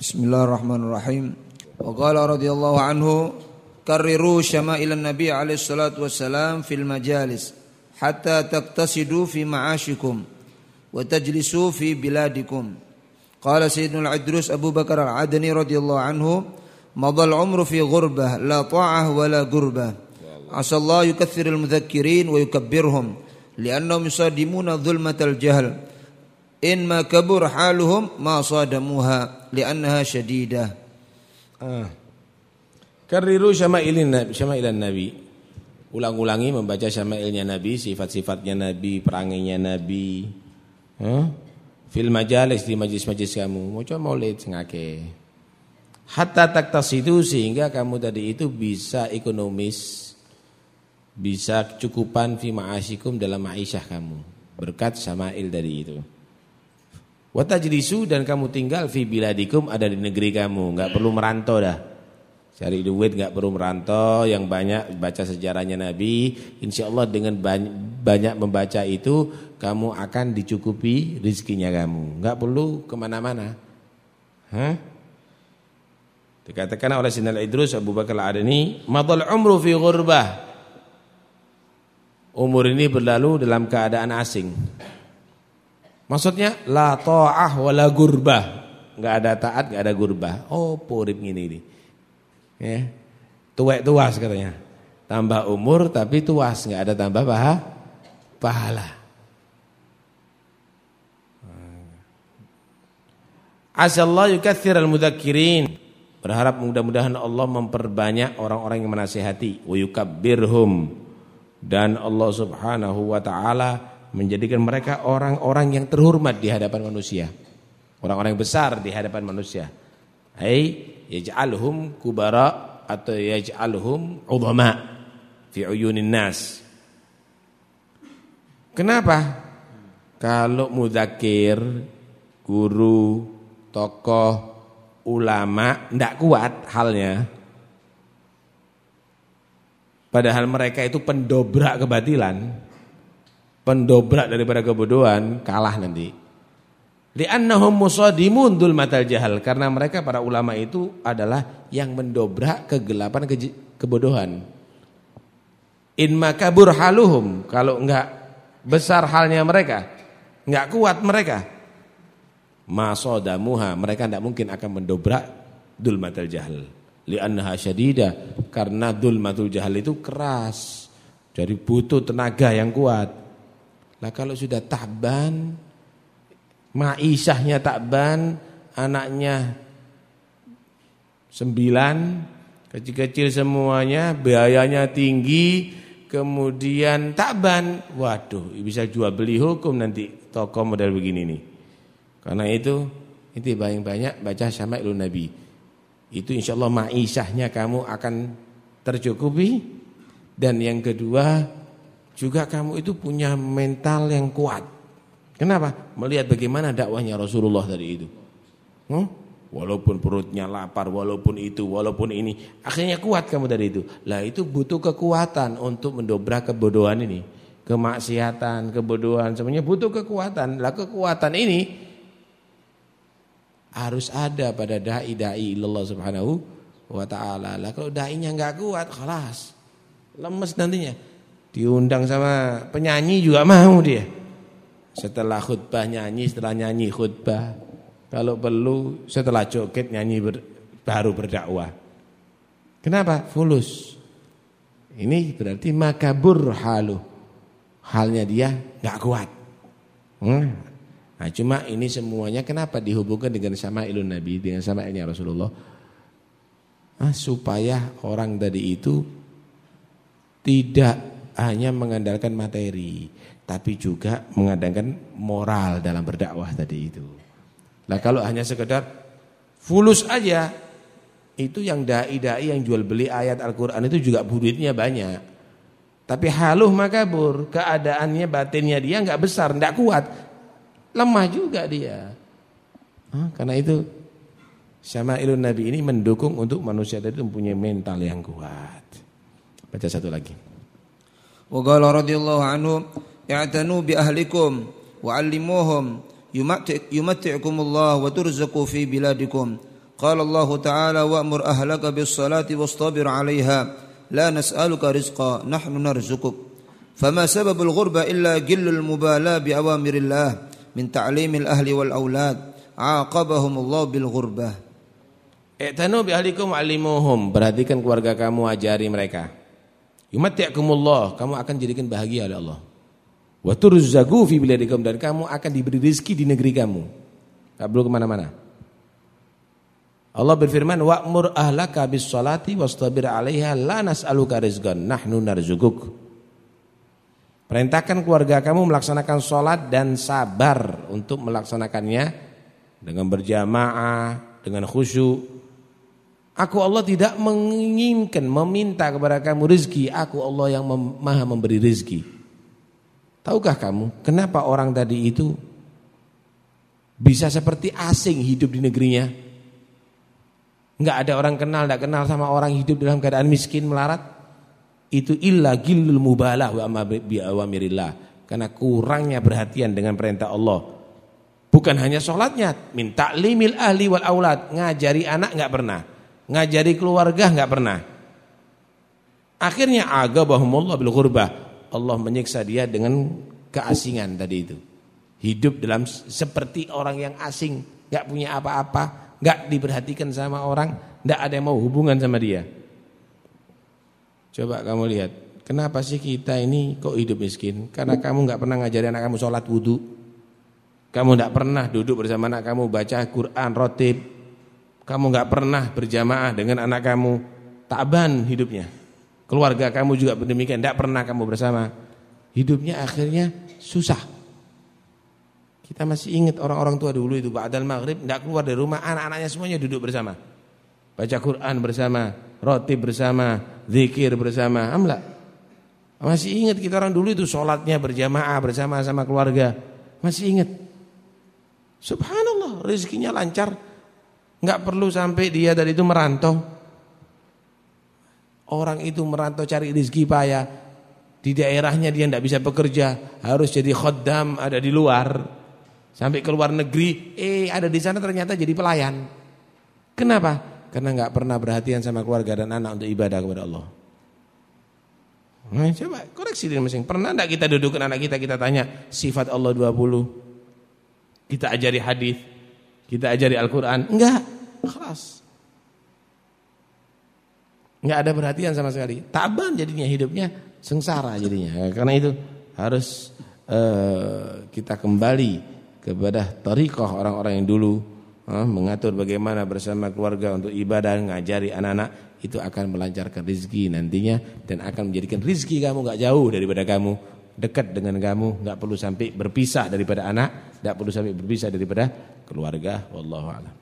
بسم الله الرحمن الرحيم وقال رضي الله عنه كرروا شمائل النبي عليه الصلاة والسلام في المجالس حتى تقتصدوا في معاشكم وتجلسوا في بلادكم قال سيدنا العدروس أبو بكر العدني رضي الله عنه مضى العمر في غربة لا طاعة ولا قربة عسى الله يكثر المذكرين ويكبرهم لأنهم يصادمون ظلمة الجهل In ma kabur haluhum ma sadamuha li'annaha syadidah. Ah. Kariru syama'ilin syama'ilan nabi. Ulang-ulangi membaca syama'ilnya nabi, sifat-sifatnya nabi, peranginya nabi. Huh? Fil majalis di majlis-majlis kamu. Coba maulid ngake. Hatta taktasidu sehingga kamu tadi itu bisa ekonomis, bisa cukupan fi ma'asyikum dalam ma'isyah kamu. Berkat syama'il dari itu. Watajlisu dan kamu tinggal fi biladikum ada di negeri kamu, nggak perlu merantau dah. Cari duit nggak perlu merantau, yang banyak baca sejarahnya Nabi, insya Allah dengan banyak, membaca itu kamu akan dicukupi rizkinya kamu, nggak perlu ke mana-mana. Hah? Dikatakan oleh Sinal Idrus Abu Bakar Al-Adani, madal umru fi ghurbah. Umur ini berlalu dalam keadaan asing. Maksudnya la ta'ah wala gurbah. Enggak ada taat, enggak ada gurbah. Oh, purip gini ini. Ya. Tuwek tuas katanya. Tambah umur tapi tuas, enggak ada tambah paha, pahala. Asallahu yukatsiral mudzakirin. Berharap mudah-mudahan Allah memperbanyak orang-orang yang menasihati wa yukabbirhum dan Allah Subhanahu wa taala menjadikan mereka orang-orang yang terhormat di hadapan manusia. Orang-orang yang besar di hadapan manusia. Hai yaj'alhum kubara atau yaj'alhum udhama fi uyunin nas. Kenapa? Kalau mudakir, guru, tokoh, ulama ndak kuat halnya. Padahal mereka itu pendobrak kebatilan pendobrak daripada kebodohan kalah nanti. Li'annahum musadimun matal jahal karena mereka para ulama itu adalah yang mendobrak kegelapan ke kebodohan. In makabur haluhum kalau enggak besar halnya mereka, enggak kuat mereka. Masadamuha mereka enggak mungkin akan mendobrak dul matal jahal. Li'annaha syadida karena dul matul jahal itu keras. Jadi butuh tenaga yang kuat. Lah kalau sudah takban, maisahnya takban, anaknya sembilan, kecil-kecil semuanya, biayanya tinggi, kemudian takban, waduh bisa jual beli hukum nanti toko model begini nih. Karena itu, itu banyak-banyak baca ilmu Nabi. Itu insya Allah maisahnya kamu akan tercukupi. Dan yang kedua, juga kamu itu punya mental yang kuat. Kenapa? Melihat bagaimana dakwahnya Rasulullah tadi itu. Hmm? Walaupun perutnya lapar, walaupun itu, walaupun ini, akhirnya kuat kamu dari itu. Lah itu butuh kekuatan untuk mendobrak kebodohan ini. Kemaksiatan, kebodohan, semuanya butuh kekuatan. Lah kekuatan ini harus ada pada dai-dai Allah Subhanahu wa taala. Lah kalau dai-nya enggak kuat, kelas Lemes nantinya. Diundang sama penyanyi juga mau dia. Setelah khutbah nyanyi, setelah nyanyi khutbah. Kalau perlu setelah joget nyanyi ber, baru berdakwah. Kenapa? Fulus. Ini berarti makabur halu. Halnya dia nggak kuat. Hmm. Nah cuma ini semuanya kenapa dihubungkan dengan sama ilmu Nabi, dengan sama ilmu Rasulullah. Nah, supaya orang tadi itu tidak hanya mengandalkan materi, tapi juga mengandalkan moral dalam berdakwah tadi itu. Nah kalau hanya sekedar fulus aja, itu yang dai-dai yang jual beli ayat Al-Quran itu juga duitnya banyak. Tapi haluh makabur, keadaannya batinnya dia nggak besar, nggak kuat, lemah juga dia. karena itu sama ilmu Nabi ini mendukung untuk manusia itu mempunyai mental yang kuat. Baca satu lagi. وقال رضي الله عنه اعتنوا بأهلكم وعلموهم يمتعكم الله وترزقوا في بلادكم قال الله تعالى وأمر أهلك بالصلاة واصطبر عليها لا نسألك رزقا نحن نرزقك فما سبب الغربة إلا جل المبالاة بأوامر الله من تعليم الأهل والأولاد عاقبهم الله بالغربة bi ahlikum alimuhum. Perhatikan keluarga kamu, ajari mereka. Yumatti'kumullah, kamu akan jadikan bahagia oleh Allah. Wa turzagu fi biladikum dan kamu akan diberi rezeki di negeri kamu. Tak perlu ke mana mana Allah berfirman, "Wa'mur ahlaka bis salati wastabir 'alaiha la nas'aluka rizqan, nahnu narzukuk." Perintahkan keluarga kamu melaksanakan sholat dan sabar untuk melaksanakannya dengan berjamaah, dengan khusyuk, Aku Allah tidak menginginkan, meminta kepada kamu rezeki. Aku Allah yang mem maha memberi rezeki. Tahukah kamu kenapa orang tadi itu bisa seperti asing hidup di negerinya? Enggak ada orang kenal, enggak kenal sama orang hidup dalam keadaan miskin melarat. Itu illa gilul mubalah wa bi awamirillah. Karena kurangnya perhatian dengan perintah Allah. Bukan hanya sholatnya, minta limil ahli wal aulad, ngajari anak enggak pernah ngajari keluarga nggak pernah. Akhirnya agabahumullah bil ghurbah. Allah menyiksa dia dengan keasingan tadi itu. Hidup dalam seperti orang yang asing, nggak punya apa-apa, nggak diperhatikan sama orang, nggak ada yang mau hubungan sama dia. Coba kamu lihat, kenapa sih kita ini kok hidup miskin? Karena kamu nggak pernah ngajari anak kamu sholat wudhu, kamu nggak pernah duduk bersama anak kamu baca Quran rotib, kamu nggak pernah berjamaah dengan anak kamu, taban hidupnya. Keluarga kamu juga demikian, tidak pernah kamu bersama. Hidupnya akhirnya susah. Kita masih ingat orang-orang tua dulu itu ba'dal maghrib tidak keluar dari rumah, anak-anaknya semuanya duduk bersama. Baca Quran bersama, roti bersama, zikir bersama. Amla. Masih ingat kita orang dulu itu sholatnya berjamaah bersama sama keluarga. Masih ingat. Subhanallah, rezekinya lancar. Enggak perlu sampai dia dari itu merantau. Orang itu merantau cari rezeki payah. Di daerahnya dia tidak bisa bekerja, harus jadi khoddam ada di luar. Sampai ke luar negeri, eh ada di sana ternyata jadi pelayan. Kenapa? Karena enggak pernah perhatian sama keluarga dan anak untuk ibadah kepada Allah. Nah, coba koreksi diri masing. Pernah enggak kita dudukkan anak kita kita tanya sifat Allah 20? Kita ajari hadis. Kita ajari Al-Quran. Enggak. Keras. Enggak ada perhatian sama sekali. Taban jadinya hidupnya sengsara jadinya. Karena itu harus uh, kita kembali kepada tariqah orang-orang yang dulu uh, mengatur bagaimana bersama keluarga untuk ibadah, ngajari anak-anak itu akan melancarkan rizki nantinya dan akan menjadikan rizki kamu enggak jauh daripada kamu dekat dengan kamu, enggak perlu sampai berpisah daripada anak, enggak perlu sampai berpisah daripada keluarga wallahu a'lam